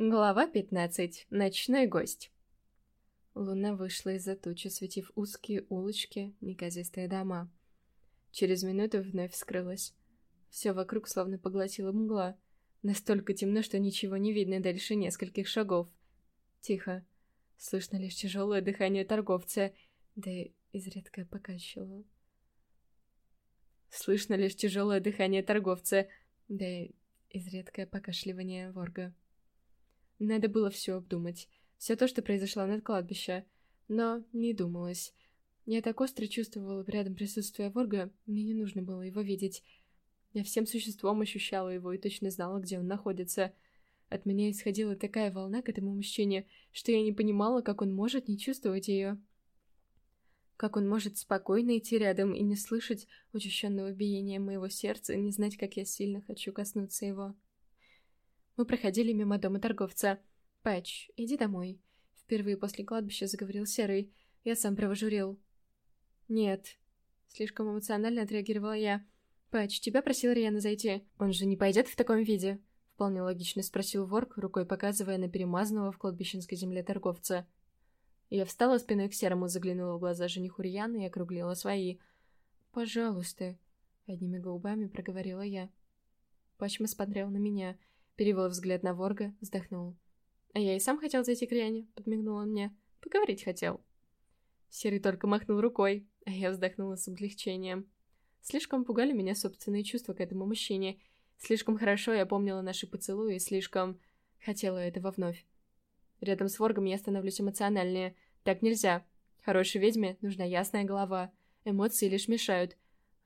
Глава 15. Ночной гость. Луна вышла из-за тучи, светив узкие улочки, неказистые дома. Через минуту вновь скрылась. Все вокруг словно поглотила мгла. Настолько темно, что ничего не видно дальше нескольких шагов. Тихо. Слышно лишь тяжелое дыхание торговца, да и изредка покачивало. Слышно лишь тяжелое дыхание торговца, да и изредка покашливание ворга. Надо было все обдумать. Все то, что произошло над кладбищем. Но не думалось. Я так остро чувствовала рядом присутствие Ворга, мне не нужно было его видеть. Я всем существом ощущала его и точно знала, где он находится. От меня исходила такая волна к этому мужчине, что я не понимала, как он может не чувствовать ее. Как он может спокойно идти рядом и не слышать учащенного биения моего сердца, и не знать, как я сильно хочу коснуться его. Мы проходили мимо дома торговца. «Пэтч, иди домой». Впервые после кладбища заговорил Серый. Я сам провожурил. «Нет». Слишком эмоционально отреагировала я. «Пэтч, тебя просил Риана зайти. Он же не пойдет в таком виде?» Вполне логично спросил Ворк, рукой показывая на перемазанного в кладбищенской земле торговца. Я встала спиной к Серому, заглянула в глаза жениху Рьяна и округлила свои. «Пожалуйста», — одними губами проговорила я. Пачма смотрел на меня. Перевел взгляд на Ворга, вздохнул. «А я и сам хотел зайти к Риане», — подмигнул он мне. «Поговорить хотел». Серый только махнул рукой, а я вздохнула с облегчением. Слишком пугали меня собственные чувства к этому мужчине. Слишком хорошо я помнила наши поцелуи слишком хотела этого вновь. Рядом с Воргом я становлюсь эмоциональнее. Так нельзя. Хорошей ведьме нужна ясная голова. Эмоции лишь мешают.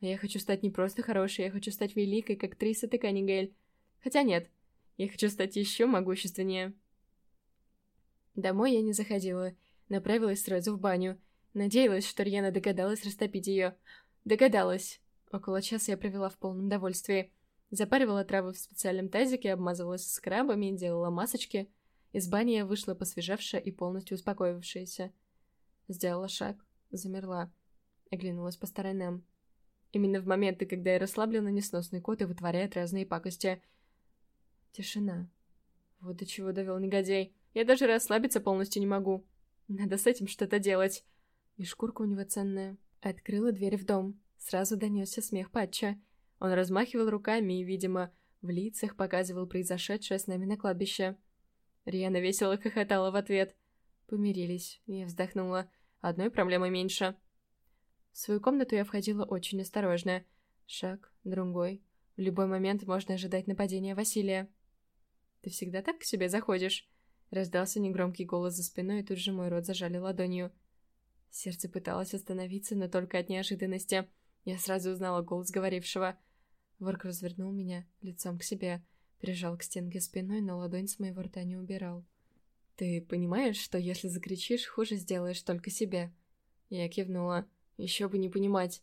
А я хочу стать не просто хорошей, я хочу стать великой, как Триса Теканигель. Хотя нет, я хочу стать еще могущественнее. Домой я не заходила. Направилась сразу в баню. Надеялась, что Рьяна догадалась растопить ее. Догадалась. Около часа я провела в полном довольстве. Запаривала травы в специальном тазике, обмазывалась скрабами, делала масочки. Из бани я вышла посвежевшая и полностью успокоившаяся. Сделала шаг, замерла. Оглянулась по сторонам. Именно в моменты, когда я расслаблена, несносный кот и вытворяет разные пакости — Тишина. Вот до чего довел негодяй. Я даже расслабиться полностью не могу. Надо с этим что-то делать. И шкурка у него ценная. Открыла дверь в дом. Сразу донесся смех Патча. Он размахивал руками и, видимо, в лицах показывал произошедшее с нами на кладбище. Риана весело хохотала в ответ. Помирились. Я вздохнула. Одной проблемой меньше. В свою комнату я входила очень осторожно. Шаг, другой. В любой момент можно ожидать нападения Василия. «Ты всегда так к себе заходишь?» Раздался негромкий голос за спиной, и тут же мой рот зажали ладонью. Сердце пыталось остановиться, но только от неожиданности. Я сразу узнала голос говорившего. Ворк развернул меня лицом к себе, прижал к стенке спиной, но ладонь с моего рта не убирал. «Ты понимаешь, что если закричишь, хуже сделаешь только себе?» Я кивнула. «Еще бы не понимать.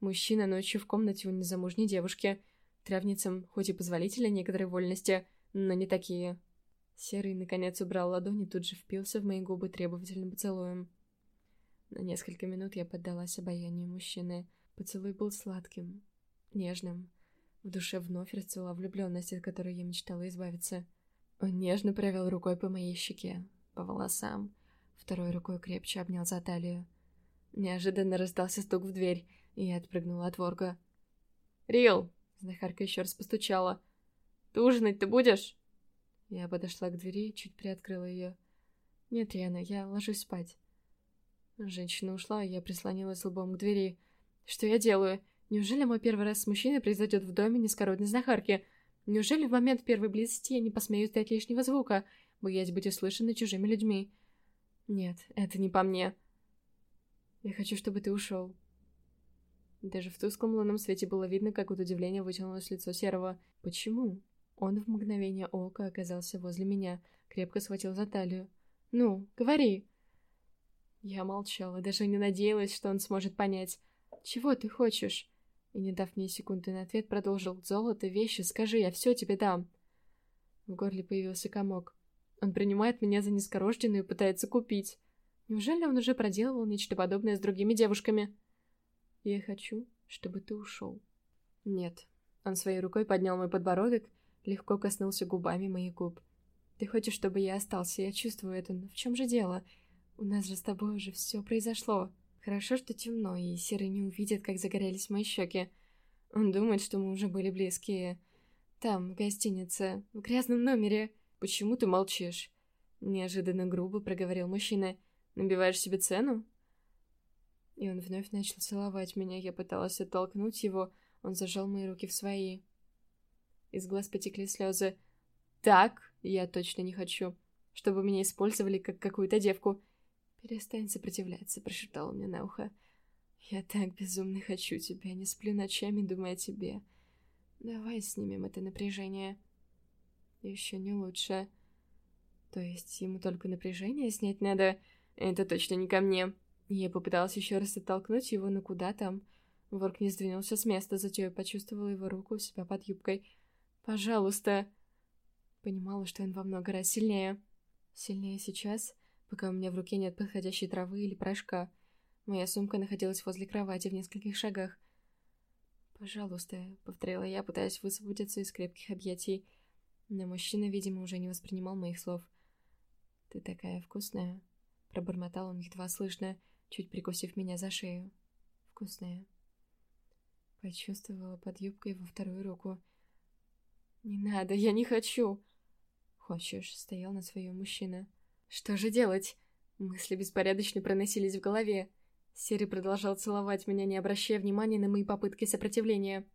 Мужчина ночью в комнате у незамужней девушки. Травницам хоть и позволительно некоторые вольности, — но не такие. Серый, наконец, убрал ладони, тут же впился в мои губы требовательным поцелуем. На несколько минут я поддалась обаянию мужчины. Поцелуй был сладким, нежным. В душе вновь расцвела влюбленность, от которой я мечтала избавиться. Он нежно провел рукой по моей щеке, по волосам, второй рукой крепче обнял за талию. Неожиданно раздался стук в дверь, и я отпрыгнула от ворга. «Рил!» — знахарка еще раз постучала. Ты ужинать-то будешь?» Я подошла к двери, чуть приоткрыла ее. «Нет, Яна, я ложусь спать». Женщина ушла, и я прислонилась лбом к двери. «Что я делаю? Неужели мой первый раз с мужчиной произойдет в доме низкородной знахарки? Неужели в момент первой близости я не посмею издать лишнего звука, боясь быть услышанной чужими людьми? Нет, это не по мне. Я хочу, чтобы ты ушел». Даже в тусклом лунном свете было видно, как от удивления вытянулось лицо Серого. «Почему?» Он в мгновение ока оказался возле меня, крепко схватил за талию. «Ну, говори!» Я молчала, даже не надеялась, что он сможет понять. «Чего ты хочешь?» И, не дав мне секунды на ответ, продолжил. «Золото, вещи, скажи, я все тебе дам!» В горле появился комок. Он принимает меня за низкорожденную и пытается купить. Неужели он уже проделывал нечто подобное с другими девушками? Я хочу, чтобы ты ушел. Нет. Он своей рукой поднял мой подбородок легко коснулся губами моих губ. Ты хочешь, чтобы я остался, я чувствую это, но в чем же дело? У нас же с тобой уже все произошло. Хорошо, что темно, и Серый не увидит, как загорелись мои щеки. Он думает, что мы уже были близкие. Там, в гостинице, в грязном номере. Почему ты молчишь? Неожиданно грубо проговорил мужчина. Набиваешь себе цену? И он вновь начал целовать меня. Я пыталась оттолкнуть его. Он зажал мои руки в свои. Из глаз потекли слезы. «Так я точно не хочу, чтобы меня использовали как какую-то девку. «Перестань сопротивляться», — прошептал он мне на ухо. «Я так безумно хочу тебя, не сплю ночами, думая о тебе. Давай снимем это напряжение». «Еще не лучше». «То есть ему только напряжение снять надо? Это точно не ко мне». Я попыталась еще раз оттолкнуть его, но куда там? Ворк не сдвинулся с места, зато я почувствовала его руку у себя под юбкой. «Пожалуйста!» Понимала, что он во много раз сильнее. Сильнее сейчас, пока у меня в руке нет подходящей травы или порошка. Моя сумка находилась возле кровати в нескольких шагах. «Пожалуйста», — повторила я, пытаясь высвободиться из крепких объятий. Но мужчина, видимо, уже не воспринимал моих слов. «Ты такая вкусная», — пробормотал он едва слышно, чуть прикусив меня за шею. «Вкусная». Почувствовала под юбкой его вторую руку. «Не надо, я не хочу!» «Хочешь», — стоял на своем мужчина. Что же делать? Мысли беспорядочно проносились в голове. Серый продолжал целовать меня, не обращая внимания на мои попытки сопротивления.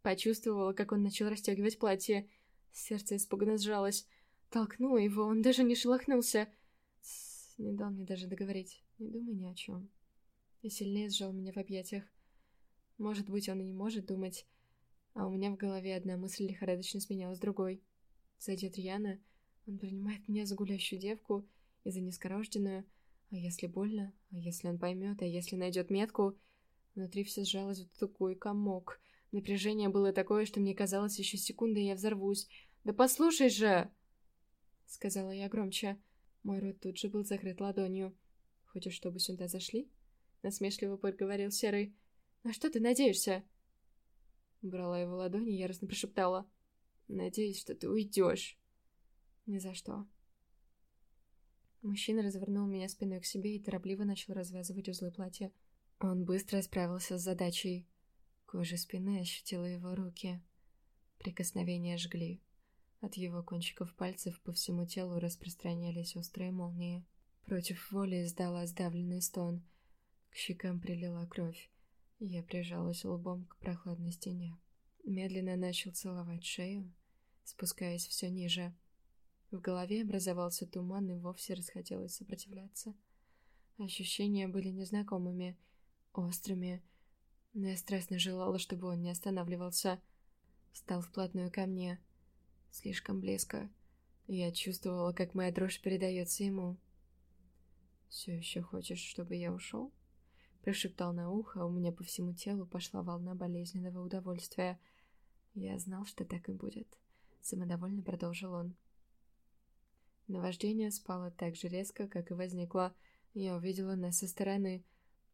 Почувствовала, как он начал расстегивать платье. Сердце испуганно сжалось. Толкнула его, он даже не шелохнулся. Тс, не дал мне даже договорить. Не думай ни о чем. И сильнее сжал меня в объятиях. Может быть, он и не может думать. А у меня в голове одна мысль лихорадочно сменялась другой. Зайдет Яна, он принимает меня за гулящую девку — и за нескорожденную. А если больно? А если он поймет? А если найдет метку? Внутри все сжалось в такой комок. Напряжение было такое, что мне казалось, еще секунда, и я взорвусь. «Да послушай же!» Сказала я громче. Мой рот тут же был закрыт ладонью. «Хочешь, чтобы сюда зашли?» Насмешливо проговорил Серый. «На что ты надеешься?» Брала его ладони и яростно прошептала. «Надеюсь, что ты уйдешь». «Ни за что». Мужчина развернул меня спиной к себе и торопливо начал развязывать узлы платья. Он быстро справился с задачей. Кожа спины ощутила его руки. Прикосновения жгли. От его кончиков пальцев по всему телу распространялись острые молнии. Против воли издала сдавленный стон. К щекам прилила кровь. Я прижалась лбом к прохладной стене. Медленно начал целовать шею, спускаясь все ниже. В голове образовался туман, и вовсе расхотелось сопротивляться. Ощущения были незнакомыми, острыми, но я страстно желала, чтобы он не останавливался. Стал вплотную ко мне, слишком близко. Я чувствовала, как моя дрожь передается ему. «Все еще хочешь, чтобы я ушел?» Прошептал на ухо, а у меня по всему телу пошла волна болезненного удовольствия. Я знал, что так и будет. Самодовольно продолжил он. Наваждение спало так же резко, как и возникло. Я увидела нас со стороны.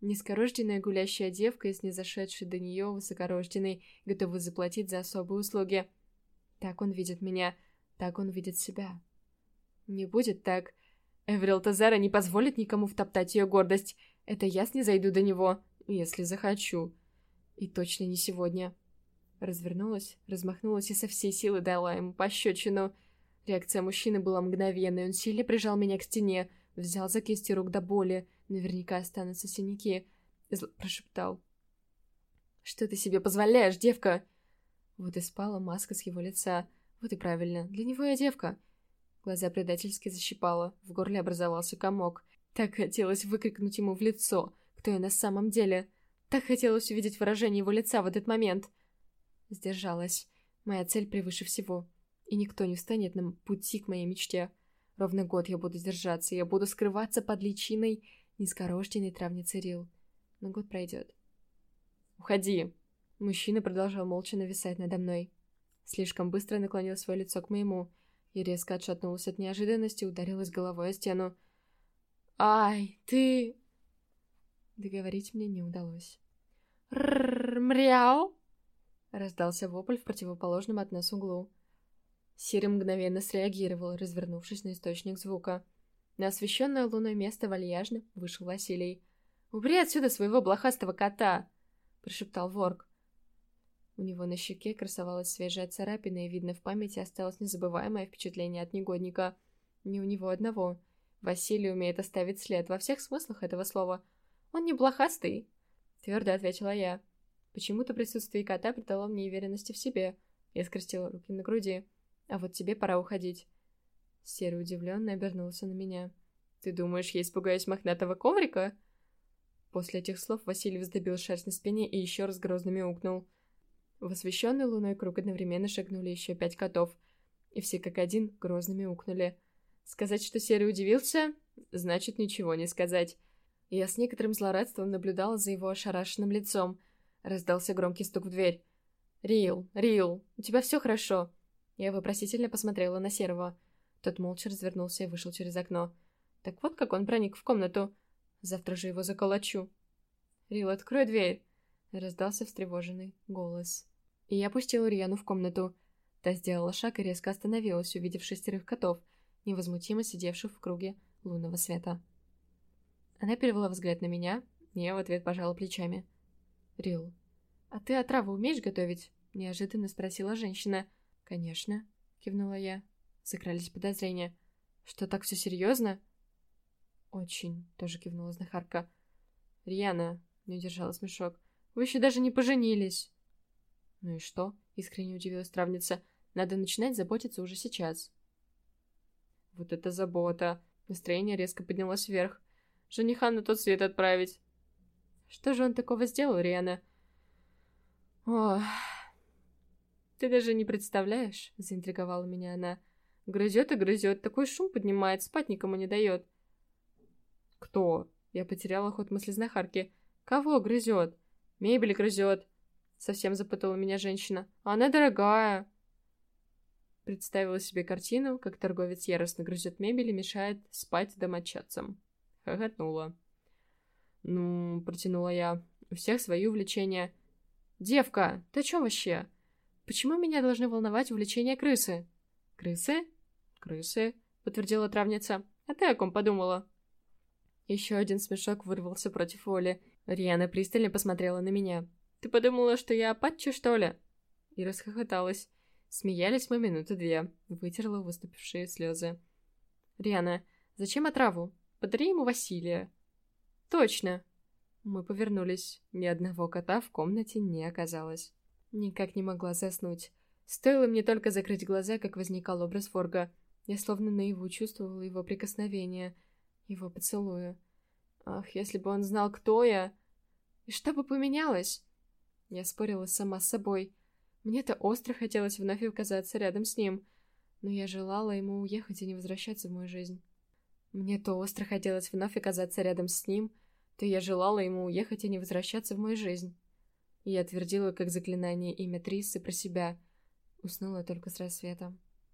Низкорожденная гулящая девка и снизошедший до нее высокорожденный, готовый заплатить за особые услуги. Так он видит меня, так он видит себя. Не будет так. Эврил Тазара не позволит никому втоптать ее гордость. Это я снизойду до него, если захочу. И точно не сегодня. Развернулась, размахнулась и со всей силы дала ему пощечину — Реакция мужчины была мгновенной. Он сильно прижал меня к стене, взял за кисти рук до боли. Наверняка останутся синяки. И прошептал. «Что ты себе позволяешь, девка?» Вот и спала маска с его лица. Вот и правильно. Для него я девка. Глаза предательски защипала. В горле образовался комок. Так хотелось выкрикнуть ему в лицо, кто я на самом деле. Так хотелось увидеть выражение его лица в этот момент. Сдержалась. Моя цель превыше всего и никто не встанет на пути к моей мечте. Ровно год я буду держаться, я буду скрываться под личиной низкорожденной травницы Рил. Но год пройдет. «Уходи!» Мужчина продолжал молча нависать надо мной. Слишком быстро наклонил свое лицо к моему. и резко отшатнулась от неожиданности ударилась головой о стену. «Ай, ты...» Договорить мне не удалось. «Рррр, мряу!» Раздался вопль в противоположном от нас углу. Сири мгновенно среагировал, развернувшись на источник звука. На освещенное луной место вальяжно вышел Василий. «Убери отсюда своего блохастого кота!» — прошептал Ворк. У него на щеке красовалась свежая царапина, и, видно, в памяти осталось незабываемое впечатление от негодника. Не у него одного. Василий умеет оставить след во всех смыслах этого слова. «Он не блохастый», — твердо ответила я. Почему-то присутствие кота придало мне уверенности в себе. Я скрестила руки на груди. «А вот тебе пора уходить». Серый удивленно обернулся на меня. «Ты думаешь, я испугаюсь мохнатого коврика?» После этих слов Василий вздобил шерсть на спине и еще раз грозно мяукнул. В освещенный луной круг одновременно шагнули еще пять котов, и все как один грозно мяукнули. Сказать, что Серый удивился, значит ничего не сказать. Я с некоторым злорадством наблюдала за его ошарашенным лицом. Раздался громкий стук в дверь. «Рил, Рил, у тебя все хорошо?» Я вопросительно посмотрела на Серого. Тот молча развернулся и вышел через окно. Так вот как он проник в комнату. Завтра же его заколочу. «Рил, открой дверь!» Раздался встревоженный голос. И я пустила Рьяну в комнату. Та сделала шаг и резко остановилась, увидев шестерых котов, невозмутимо сидевших в круге лунного света. Она перевела взгляд на меня, я в ответ пожала плечами. «Рил, а ты отраву умеешь готовить?» — неожиданно спросила женщина. «Конечно», — кивнула я. Закрались подозрения. «Что, так все серьезно?» «Очень», — тоже кивнула знахарка. «Рьяна», — не удержала смешок, — «вы еще даже не поженились». «Ну и что?» — искренне удивилась травница. «Надо начинать заботиться уже сейчас». Вот это забота! Настроение резко поднялось вверх. Жениха на тот свет отправить. Что же он такого сделал, Риана? Ох... Ты даже не представляешь, заинтриговала меня она. Грызет и грызет, такой шум поднимает, спать никому не дает. Кто? Я потеряла ход мысли знахарки. Кого грызет? Мебель грызет. Совсем запутала меня женщина. Она дорогая. Представила себе картину, как торговец яростно грызет мебель и мешает спать домочадцам. Хохотнула. «Ну, — протянула я, — у всех свои увлечения. Девка, ты о чем вообще? Почему меня должны волновать увлечения крысы?» «Крысы?» «Крысы», — подтвердила травница. «А ты о ком подумала?» Еще один смешок вырвался против воли. Риана пристально посмотрела на меня. «Ты подумала, что я апатча, что ли?» И расхохоталась. Смеялись мы минуты две. Вытерла выступившие слезы. «Риана, зачем отраву? Подари ему Василия». «Точно!» Мы повернулись. Ни одного кота в комнате не оказалось. Никак не могла заснуть. Стоило мне только закрыть глаза, как возникал образ Форга. Я словно наяву чувствовала его прикосновение, его поцелуя. Ах, если бы он знал, кто я! И что бы поменялось? Я спорила сама с собой. Мне-то остро хотелось вновь оказаться рядом с ним, но я желала ему уехать и не возвращаться в мою жизнь. Мне то остро хотелось вновь оказаться рядом с ним, то я желала ему уехать и не возвращаться в мою жизнь. Я твердила, как заклинание, имя Трисы про себя. Уснула только с рассветом.